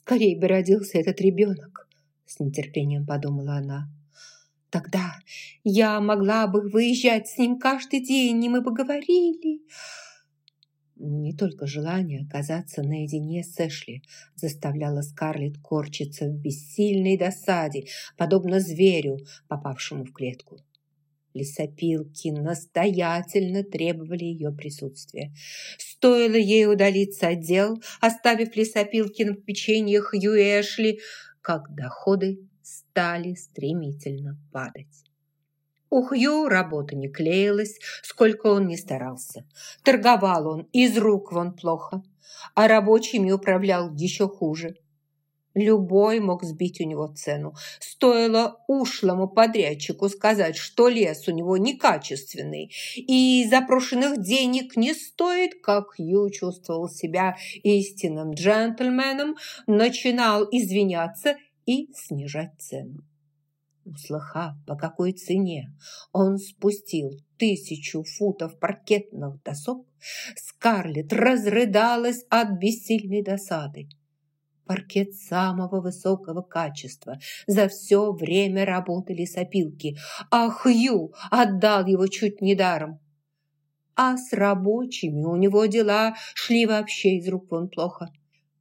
Скорее бы родился этот ребенок, с нетерпением подумала она. Тогда я могла бы выезжать с ним каждый день, и мы бы говорили. Не только желание оказаться наедине с Эшли заставляло Скарлетт корчиться в бессильной досаде, подобно зверю, попавшему в клетку. Лесопилки настоятельно требовали ее присутствия. Стоило ей удалиться от дел, оставив лесопилки на попечении Хью и Эшли, как доходы стали стремительно падать. У Хью работа не клеилась, сколько он ни старался. Торговал он из рук вон плохо, а рабочими управлял еще хуже. Любой мог сбить у него цену. Стоило ушлому подрядчику сказать, что лес у него некачественный и запрошенных денег не стоит, как Хью чувствовал себя истинным джентльменом, начинал извиняться и снижать цену. Услыхав, по какой цене он спустил тысячу футов паркетных досок, Скарлетт разрыдалась от бессильной досады. Паркет самого высокого качества. За все время работы лесопилки. А Хью отдал его чуть не даром. А с рабочими у него дела шли вообще из рук вон плохо.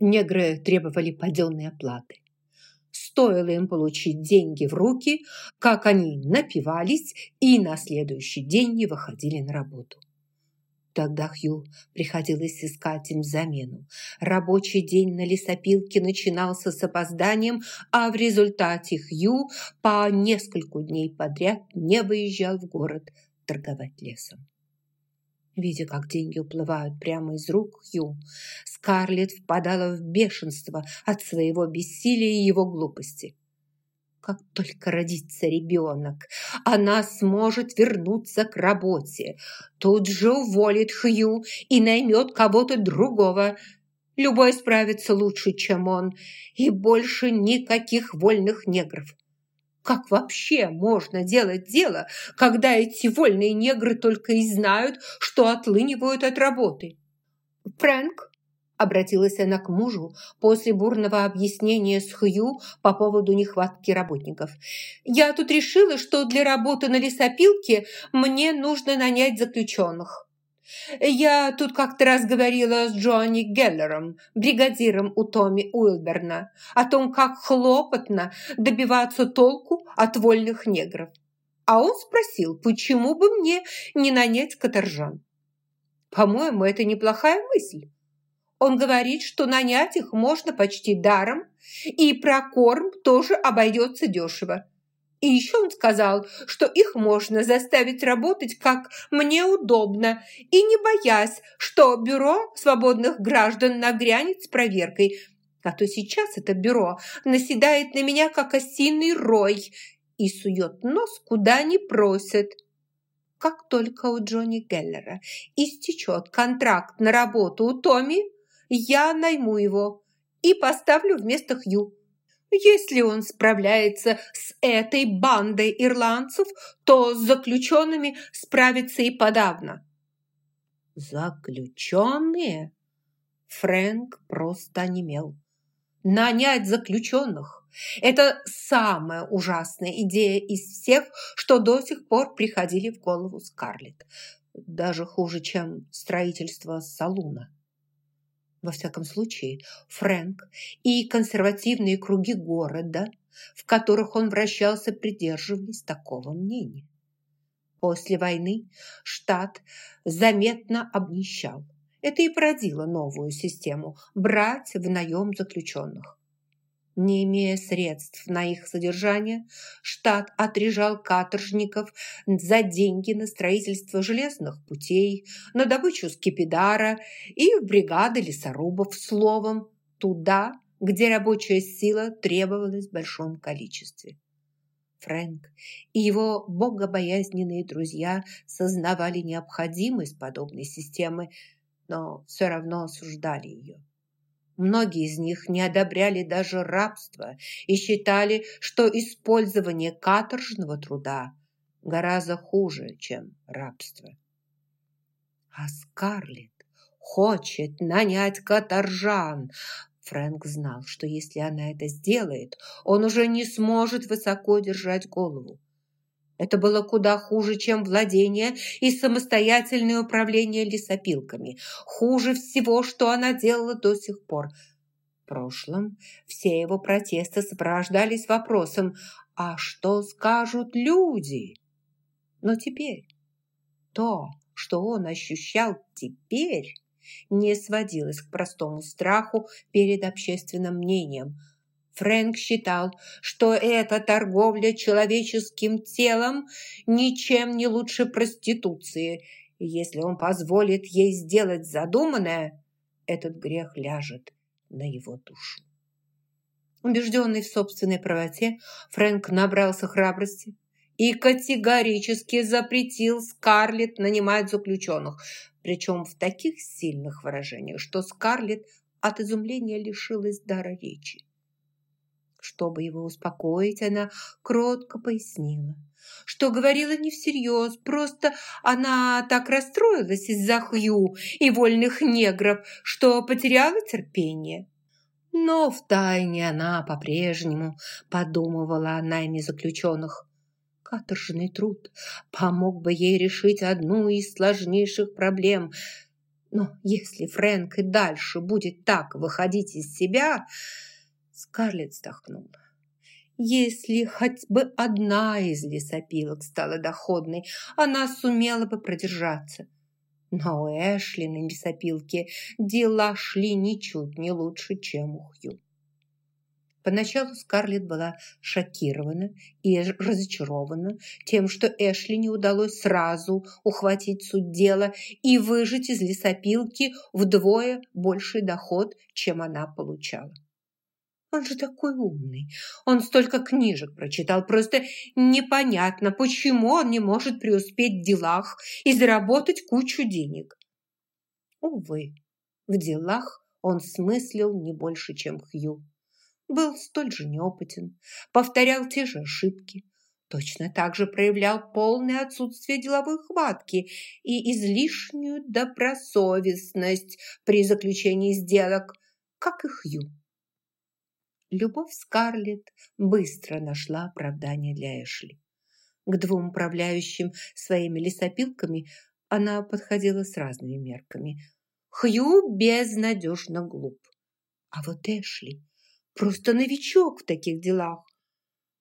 Негры требовали паденной оплаты. Стоило им получить деньги в руки, как они напивались и на следующий день не выходили на работу. Тогда Хью приходилось искать им замену. Рабочий день на лесопилке начинался с опозданием, а в результате Хью по нескольку дней подряд не выезжал в город торговать лесом. Видя, как деньги уплывают прямо из рук Хью, Скарлетт впадала в бешенство от своего бессилия и его глупости. Как только родится ребенок, она сможет вернуться к работе. Тут же уволит Хью и наймет кого-то другого. Любой справится лучше, чем он, и больше никаких вольных негров. Как вообще можно делать дело, когда эти вольные негры только и знают, что отлынивают от работы? «Фрэнк», – обратилась она к мужу после бурного объяснения с Хью по поводу нехватки работников. «Я тут решила, что для работы на лесопилке мне нужно нанять заключенных». Я тут как-то раз говорила с Джонни Геллером, бригадиром у Томми Уилберна, о том, как хлопотно добиваться толку от вольных негров. А он спросил, почему бы мне не нанять каторжан. По-моему, это неплохая мысль. Он говорит, что нанять их можно почти даром, и прокорм тоже обойдется дешево. И еще он сказал, что их можно заставить работать, как мне удобно, и не боясь, что бюро свободных граждан нагрянет с проверкой. А то сейчас это бюро наседает на меня, как осиный рой, и сует нос, куда не просит. Как только у Джонни Геллера истечет контракт на работу у Томми, я найму его и поставлю вместо Хью. Если он справляется с этой бандой ирландцев, то с заключенными справится и подавно. Заключенные? Фрэнк просто онемел. Нанять заключенных – это самая ужасная идея из всех, что до сих пор приходили в голову Скарлетт. Даже хуже, чем строительство салуна. Во всяком случае, Фрэнк и консервативные круги города, в которых он вращался, придерживались такого мнения. После войны штат заметно обнищал. Это и породило новую систему – брать в наем заключенных. Не имея средств на их содержание, штат отрежал каторжников за деньги на строительство железных путей, на добычу скипидара и в бригады лесорубов, словом, туда, где рабочая сила требовалась в большом количестве. Фрэнк и его богобоязненные друзья сознавали необходимость подобной системы, но все равно осуждали ее. Многие из них не одобряли даже рабство и считали, что использование каторжного труда гораздо хуже, чем рабство. А Скарлетт хочет нанять каторжан. Фрэнк знал, что если она это сделает, он уже не сможет высоко держать голову. Это было куда хуже, чем владение и самостоятельное управление лесопилками. Хуже всего, что она делала до сих пор. В прошлом все его протесты сопровождались вопросом «А что скажут люди?» Но теперь то, что он ощущал теперь, не сводилось к простому страху перед общественным мнением. Фрэнк считал, что эта торговля человеческим телом ничем не лучше проституции. И если он позволит ей сделать задуманное, этот грех ляжет на его душу. Убежденный в собственной правоте, Фрэнк набрался храбрости и категорически запретил Скарлетт нанимать заключенных, причем в таких сильных выражениях, что Скарлетт от изумления лишилась дара речи. Чтобы его успокоить, она кротко пояснила, что говорила не всерьез, просто она так расстроилась из-за Хью и вольных негров, что потеряла терпение. Но втайне она по-прежнему подумывала о найме заключенных. Каторжный труд помог бы ей решить одну из сложнейших проблем. Но если Фрэнк и дальше будет так выходить из себя, Скарлетт вздохнула. Если хоть бы одна из лесопилок стала доходной, она сумела бы продержаться. Но у Эшли на лесопилке дела шли ничуть не лучше, чем у Хью. Поначалу Скарлетт была шокирована и разочарована тем, что Эшли не удалось сразу ухватить суть дела и выжить из лесопилки вдвое больший доход, чем она получала. Он же такой умный. Он столько книжек прочитал. Просто непонятно, почему он не может преуспеть в делах и заработать кучу денег. Увы, в делах он смыслил не больше, чем Хью был столь же неопытен, повторял те же ошибки, точно так же проявлял полное отсутствие деловой хватки и излишнюю добросовестность при заключении сделок, как и Хью. Любовь Скарлетт быстро нашла оправдание для Эшли. К двум управляющим своими лесопилками она подходила с разными мерками. Хью безнадежно глуп. А вот Эшли Просто новичок в таких делах.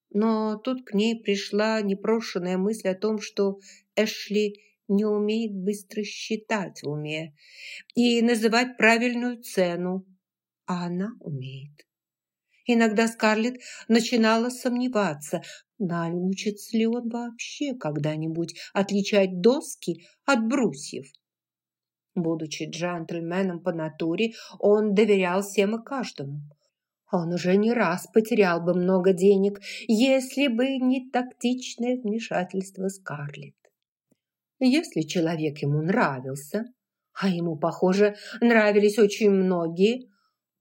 Но тут к ней пришла непрошенная мысль о том, что Эшли не умеет быстро считать в уме и называть правильную цену, а она умеет. Иногда Скарлетт начинала сомневаться, научится ли он вообще когда-нибудь отличать доски от брусьев. Будучи джентльменом по натуре, он доверял всем и каждому – он уже не раз потерял бы много денег, если бы не тактичное вмешательство Скарлетт. Если человек ему нравился, а ему, похоже, нравились очень многие,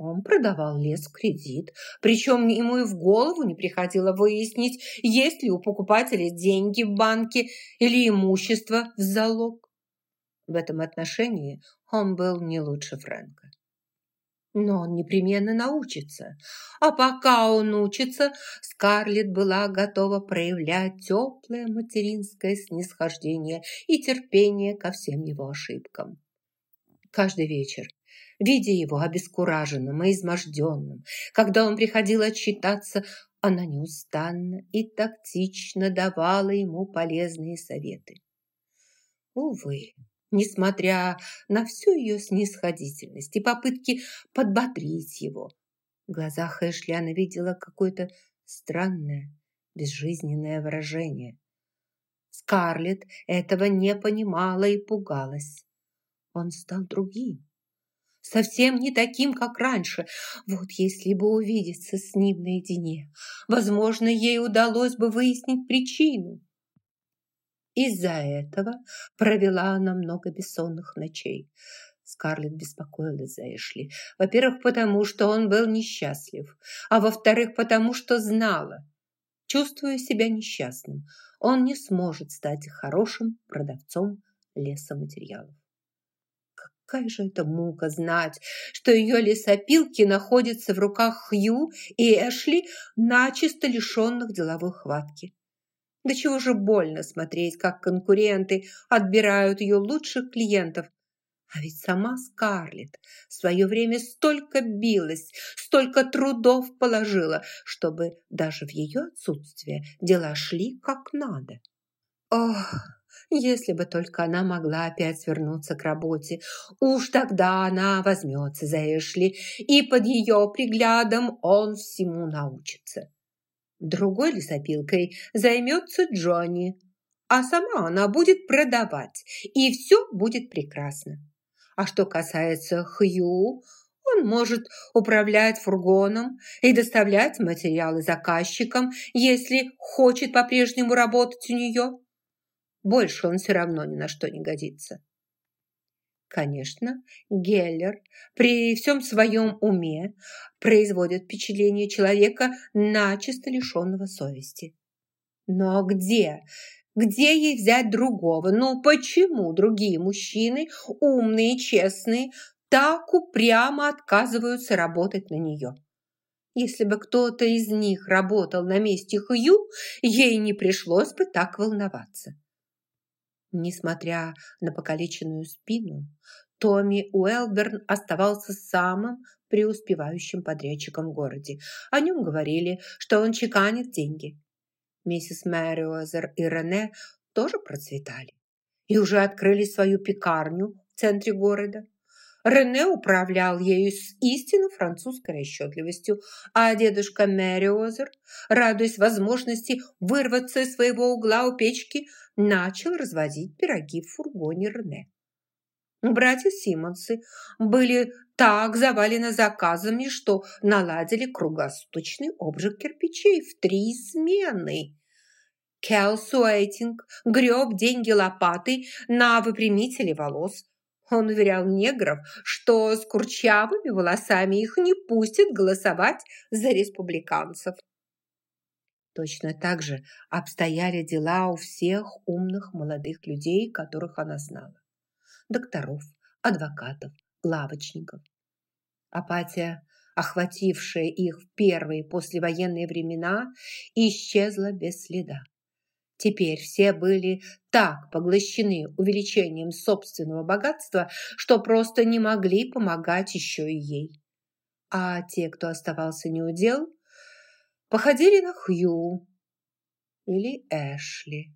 он продавал лес в кредит, причем ему и в голову не приходило выяснить, есть ли у покупателя деньги в банке или имущество в залог. В этом отношении он был не лучше Фрэнка. Но он непременно научится. А пока он учится, Скарлетт была готова проявлять теплое материнское снисхождение и терпение ко всем его ошибкам. Каждый вечер, видя его обескураженным и изможденным, когда он приходил отчитаться, она неустанно и тактично давала ему полезные советы. Увы, несмотря на всю ее снисходительность и попытки подбодрить его. В глазах Эшли она видела какое-то странное, безжизненное выражение. Скарлетт этого не понимала и пугалась. Он стал другим, совсем не таким, как раньше. Вот если бы увидеться с ним наедине, возможно, ей удалось бы выяснить причину. Из-за этого провела она много бессонных ночей. Скарлетт беспокоилась за Эшли. Во-первых, потому что он был несчастлив, а во-вторых, потому что знала, чувствуя себя несчастным, он не сможет стать хорошим продавцом лесоматериалов. Какая же это мука знать, что ее лесопилки находятся в руках Хью и Эшли, начисто лишенных деловой хватки. Да чего же больно смотреть, как конкуренты отбирают ее лучших клиентов. А ведь сама Скарлетт в свое время столько билась, столько трудов положила, чтобы даже в ее отсутствие дела шли как надо. Ох, если бы только она могла опять вернуться к работе, уж тогда она возьмется за Эшли, и под ее приглядом он всему научится. Другой лесопилкой займется Джонни, а сама она будет продавать, и все будет прекрасно. А что касается Хью, он может управлять фургоном и доставлять материалы заказчикам, если хочет по-прежнему работать у нее. Больше он все равно ни на что не годится. Конечно, Геллер при всем своем уме производит впечатление человека начисто лишенного совести. Но где, где ей взять другого? Ну почему другие мужчины, умные, честные, так упрямо отказываются работать на нее? Если бы кто-то из них работал на месте Хью, ей не пришлось бы так волноваться. Несмотря на покалеченную спину, Томми Уэлберн оставался самым преуспевающим подрядчиком в городе. О нем говорили, что он чеканит деньги. Миссис Мэриозер и Рене тоже процветали и уже открыли свою пекарню в центре города. Рене управлял ею с истинно французской расчетливостью, а дедушка Мэриозер, радуясь возможности вырваться из своего угла у печки, начал разводить пироги в фургоне Рене. Братья Симонсы были так завалены заказами, что наладили круглосуточный обжиг кирпичей в три смены. Кел Суэйтинг греб деньги лопатой на выпрямители волос, он уверял негров, что с курчавыми волосами их не пустят голосовать за республиканцев. Точно так же обстояли дела у всех умных молодых людей, которых она знала. Докторов, адвокатов, лавочников. Апатия, охватившая их в первые послевоенные времена, исчезла без следа. Теперь все были так поглощены увеличением собственного богатства, что просто не могли помогать еще и ей. А те, кто оставался неудел, походили на Хью или Эшли.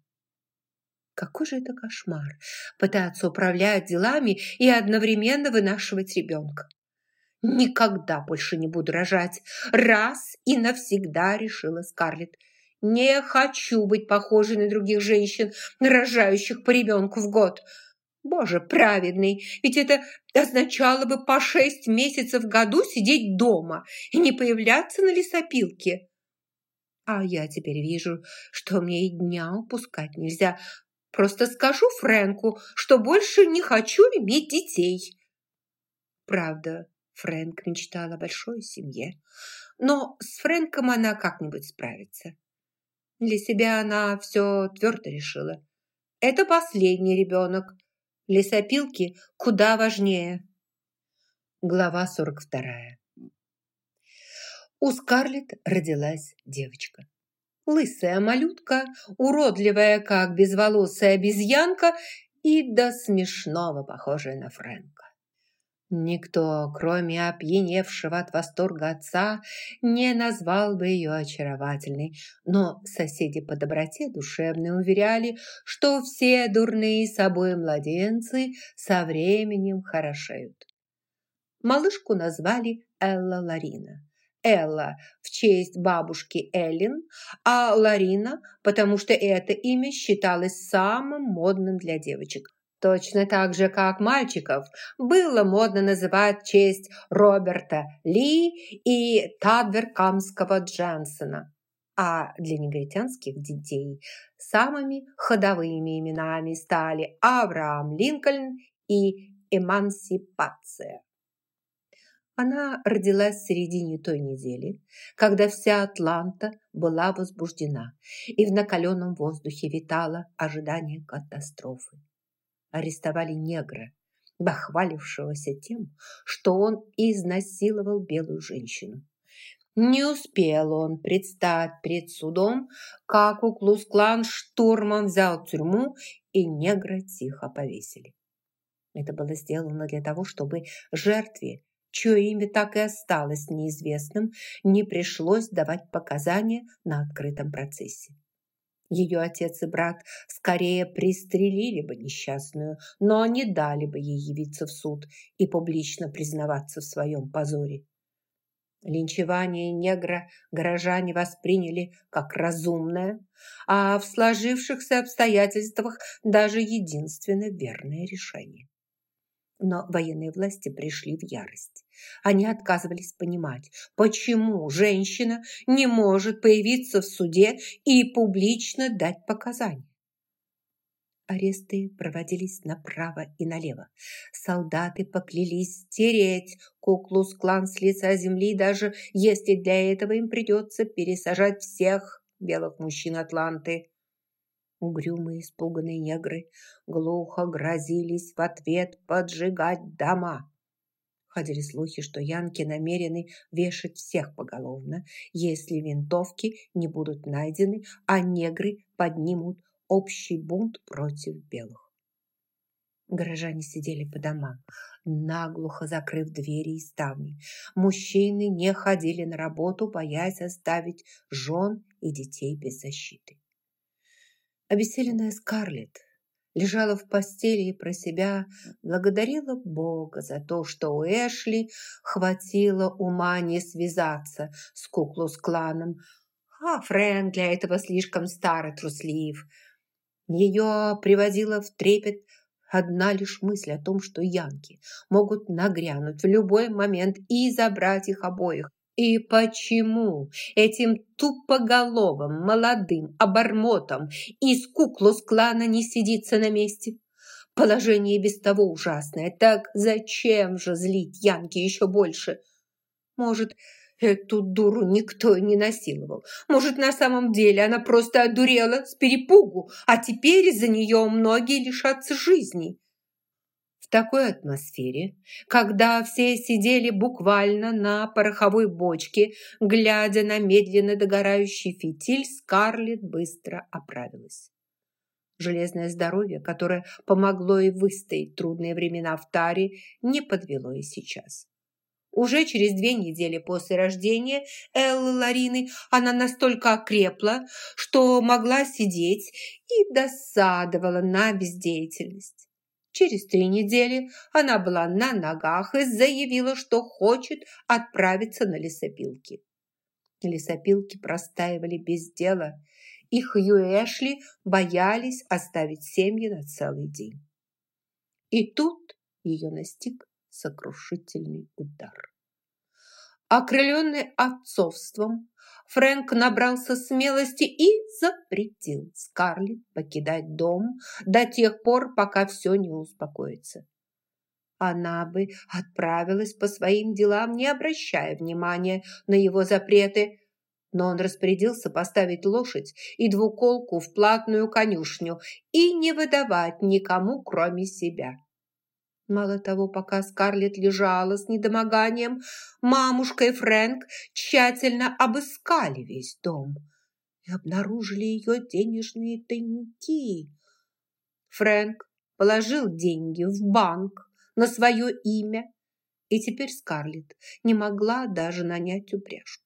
Какой же это кошмар – пытаться управлять делами и одновременно вынашивать ребенка. Никогда больше не буду рожать. Раз и навсегда решила Скарлетт. Не хочу быть похожей на других женщин, рожающих по ребенку в год. Боже праведный, ведь это означало бы по шесть месяцев в году сидеть дома и не появляться на лесопилке. А я теперь вижу, что мне и дня упускать нельзя. Просто скажу Фрэнку, что больше не хочу иметь детей. Правда, Фрэнк мечтал о большой семье, но с Фрэнком она как-нибудь справится. Для себя она все твердо решила. Это последний ребенок. Лесопилки куда важнее. Глава 42. У Скарлетт родилась девочка. Лысая малютка, уродливая, как безволосая обезьянка и до смешного похожая на Фрэнка. Никто, кроме опьяневшего от восторга отца, не назвал бы ее очаровательной, но соседи по доброте душевной уверяли, что все дурные собой младенцы со временем хорошеют. Малышку назвали Элла Ларина. Элла в честь бабушки Эллин, а Ларина, потому что это имя считалось самым модным для девочек. Точно так же, как мальчиков, было модно называть честь Роберта Ли и Тадверкамского Дженсона. А для негритянских детей самыми ходовыми именами стали Авраам Линкольн и Эмансипация. Она родилась в середине той недели, когда вся Атланта была возбуждена, и в накаленном воздухе витало ожидание катастрофы арестовали негра, бахвалившегося тем, что он изнасиловал белую женщину. Не успел он предстать перед судом, как Уклус-клан штурмом взял тюрьму и негра тихо повесили. Это было сделано для того, чтобы жертве, чье имя так и осталось неизвестным, не пришлось давать показания на открытом процессе. Ее отец и брат скорее пристрелили бы несчастную, но не дали бы ей явиться в суд и публично признаваться в своем позоре. Линчевание негра горожане восприняли как разумное, а в сложившихся обстоятельствах даже единственно верное решение. Но военные власти пришли в ярость. Они отказывались понимать, почему женщина не может появиться в суде и публично дать показания. Аресты проводились направо и налево. Солдаты поклялись стереть Куклус-клан с лица земли, даже если для этого им придется пересажать всех белых мужчин Атланты. Угрюмые испуганные негры глухо грозились в ответ поджигать дома. Ходили слухи, что янки намерены вешать всех поголовно, если винтовки не будут найдены, а негры поднимут общий бунт против белых. Горожане сидели по домам, наглухо закрыв двери и ставни. Мужчины не ходили на работу, боясь оставить жен и детей без защиты. Обессиленная Скарлетт лежала в постели и про себя благодарила Бога за то, что у Эшли хватило ума не связаться с Куклус-кланом, а Фрэнк для этого слишком стар и труслив – ее приводила в трепет одна лишь мысль о том, что янки могут нагрянуть в любой момент и забрать их обоих. И почему этим тупоголовым молодым обормотом из куклус-клана не сидится на месте? Положение без того ужасное. Так зачем же злить Янки еще больше? Может, Эту дуру никто не насиловал. Может, на самом деле она просто одурела с перепугу, а теперь из-за нее многие лишатся жизни. Такой атмосфере, когда все сидели буквально на пороховой бочке, глядя на медленно догорающий фитиль, Скарлетт быстро оправилась. Железное здоровье, которое помогло ей выстоять трудные времена в таре, не подвело и сейчас. Уже через две недели после рождения Эллы Ларины она настолько окрепла, что могла сидеть и досадовала на бездеятельность. Через три недели она была на ногах и заявила, что хочет отправиться на лесопилки. Лесопилки простаивали без дела. Их Хью и Эшли боялись оставить семьи на целый день. И тут ее настиг сокрушительный удар. Окрыленный отцовством, Фрэнк набрался смелости и запретил Скарлетт покидать дом до тех пор, пока все не успокоится. Она бы отправилась по своим делам, не обращая внимания на его запреты, но он распорядился поставить лошадь и двуколку в платную конюшню и не выдавать никому, кроме себя. Мало того, пока Скарлетт лежала с недомоганием, мамушка и Фрэнк тщательно обыскали весь дом и обнаружили ее денежные тайники. Фрэнк положил деньги в банк на свое имя, и теперь Скарлетт не могла даже нанять упряжку.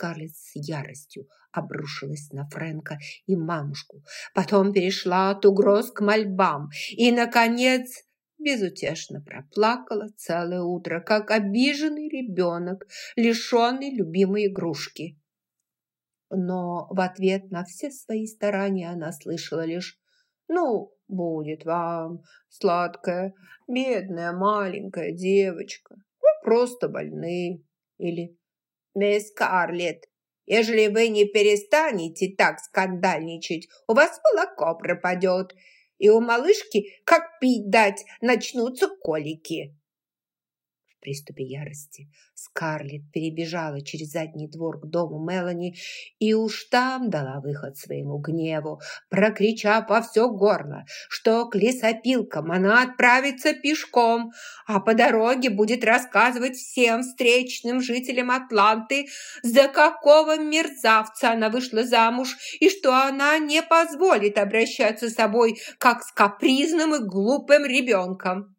Скарлетт с яростью обрушилась на Фрэнка и мамушку, потом перешла от угроз к мольбам и, наконец, безутешно проплакала целое утро, как обиженный ребенок, лишенный любимой игрушки. Но в ответ на все свои старания она слышала лишь «Ну, будет вам, сладкая, бедная маленькая девочка, вы просто больны» или «Мисс Скарлетт, ежели вы не перестанете так скандальничать, у вас молоко пропадет, и у малышки, как пить дать, начнутся колики». Приступе ярости Скарлетт перебежала через задний двор к дому Мелани и уж там дала выход своему гневу, прокричав во все горло, что к лесопилкам она отправится пешком, а по дороге будет рассказывать всем встречным жителям Атланты, за какого мерзавца она вышла замуж и что она не позволит обращаться с собой, как с капризным и глупым ребенком.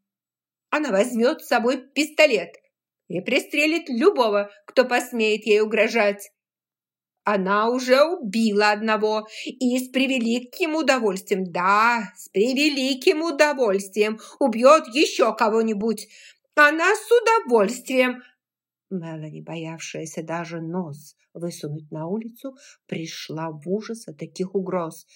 Она возьмет с собой пистолет и пристрелит любого, кто посмеет ей угрожать. Она уже убила одного и с превеликим удовольствием, да, с превеликим удовольствием убьет еще кого-нибудь. Она с удовольствием. Мелани, боявшаяся даже нос высунуть на улицу, пришла в ужас от таких угроз –